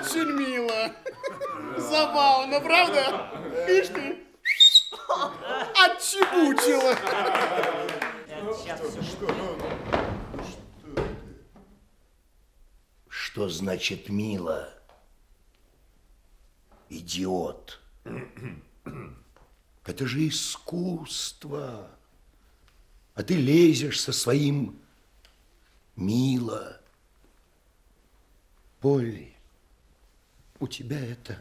Очень мило. Забавно, правда? Ишь ты. Отчебучила. Что значит мило? Идиот. Это же искусство. А ты лезешь со своим мило. Полли, у тебя это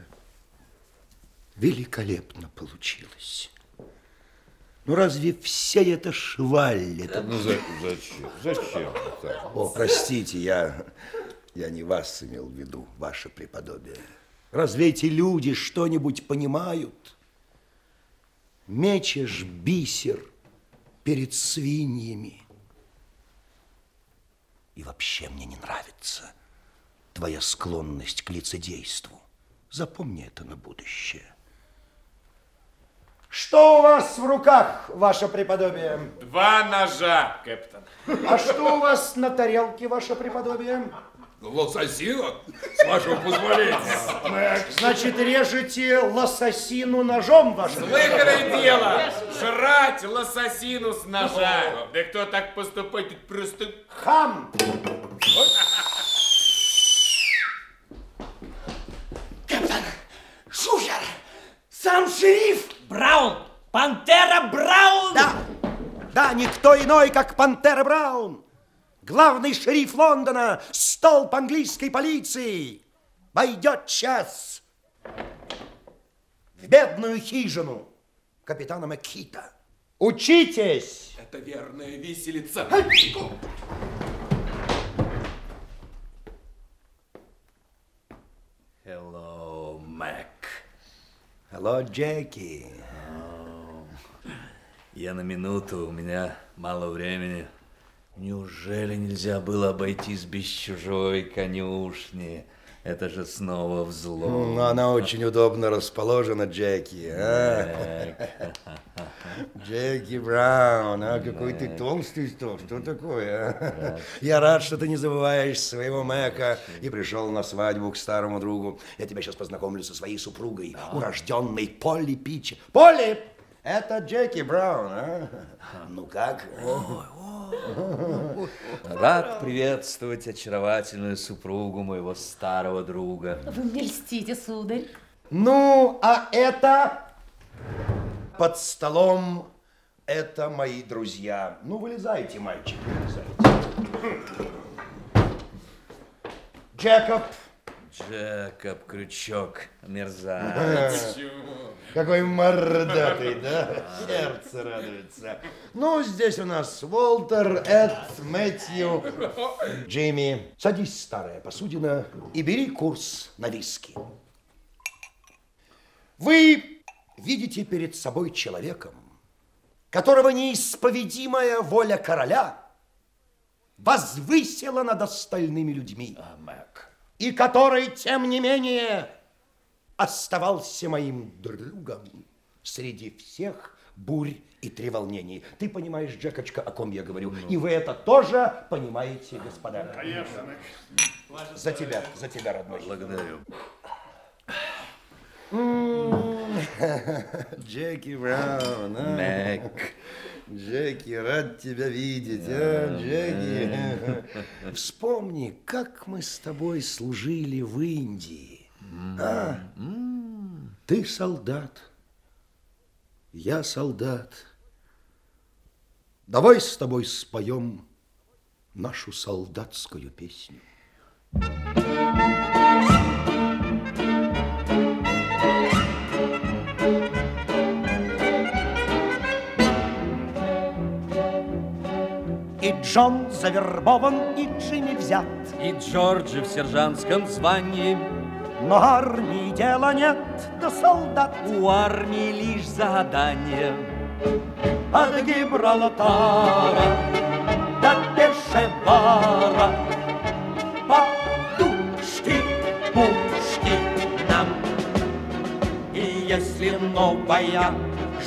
великолепно получилось. Ну разве вся эта шваль... Это... Ну за, зачем? Зачем? Так? О, простите, я, я не вас имел в виду, ваше преподобие. Разве эти люди что-нибудь понимают? Мечешь бисер перед свиньями. И вообще мне не нравится твоя склонность к лицедейству. Запомни это на будущее. Что у вас в руках, ваше преподобие? Два ножа, капитан. А что у вас на тарелке, ваше преподобие? Лососина, с вашего позволения. Значит, режете лососину ножом, ваше Слыханное дело, жрать лососину с ножа. Да кто так поступает, это просто... Хам! Капитан Сам шериф! Браун! Пантера Браун! Да, да, никто иной, как Пантера Браун. Главный шериф Лондона, столб английской полиции. Войдет час в бедную хижину капитана Маккита. Учитесь! Это верная виселица. Алло, Джеки. Я на минуту, у меня мало времени. Неужели нельзя было обойтись без чужой конюшни? Это же снова взлом. Ну, она очень удобно расположена, Джеки. а? Джеки Браун, а какой ты толстый стал. Что такое? а? Я рад, что ты не забываешь своего Мэка и пришел на свадьбу к старому другу. Я тебя сейчас познакомлю со своей супругой, урожденной Полли Питчи. Полли! Это Джеки Браун, а? Ну как? Рад приветствовать очаровательную супругу моего старого друга. Вы мне льстите, сударь. Ну, а это под столом, это мои друзья. Ну, вылезайте, мальчик, вылезайте. Джекоб, Джекоб Крючок, мерзавец. какой мордатый, да? Сердце радуется. Ну, здесь у нас Уолтер, Эд, Мэтью, Джимми. Садись, старая посудина, и бери курс на виски. Вы видите перед собой человеком, которого неисповедимая воля короля возвысила над остальными людьми. А. И который, тем не менее, оставался моим другом среди всех бурь и треволнений. Ты понимаешь, Джекочка, о ком я говорю. И вы это тоже понимаете, господа. Конечно. За тебя, за тебя, родной. Благодарю. Джеки Браун, а? Мак. Джеки, рад тебя видеть, а, Джеки. Вспомни, как мы с тобой служили в Индии. А? Ты солдат, я солдат. Давай с тобой споем нашу солдатскую песню. Джон завербован, и Джимми взят. И Джорджи в сержантском звании. Но армии дела нет, да солдат У армии лишь задание. от Гибралтара до Пешевара. Подушки, пушки нам. И если новая,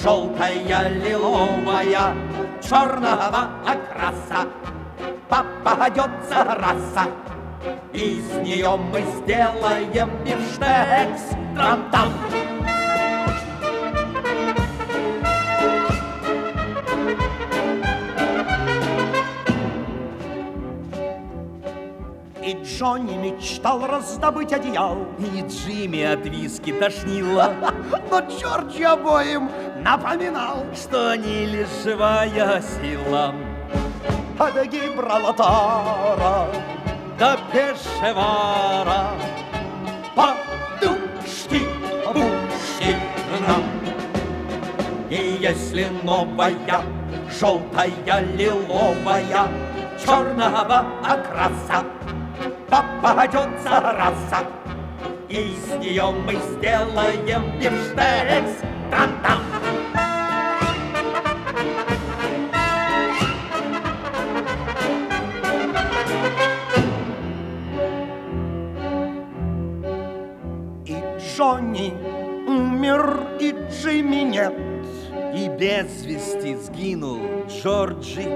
желтая, лиловая, черного окраса, попадется раса, Из нее мы сделаем бифштекс. Трам-там. И Джонни мечтал раздобыть одеял. И Джимми от виски тошнило, Но Джорджи обоим напоминал, что они лишь живая сила. А до Гибралтара До Пешевара подушки опущены нам. И если новая, желтая, лиловая, черного окраса попадется раса, из нее мы сделаем бифштекс. Там-там. Джонни умер, и Джимми нет. и без вести сгинул Джорджи.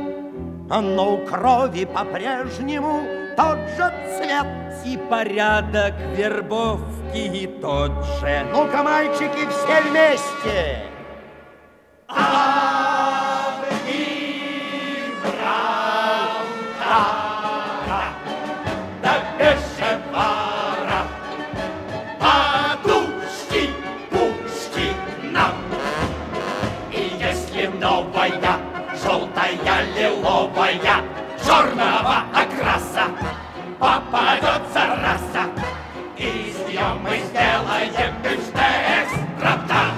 Но у крови по-прежнему тот же цвет. И порядок вербовки и тот же. Ну-ка, мальчики, все вместе. Подушки, белого, черного окраса попадется раса. Из нее мы сделаем бифштекс, роптан.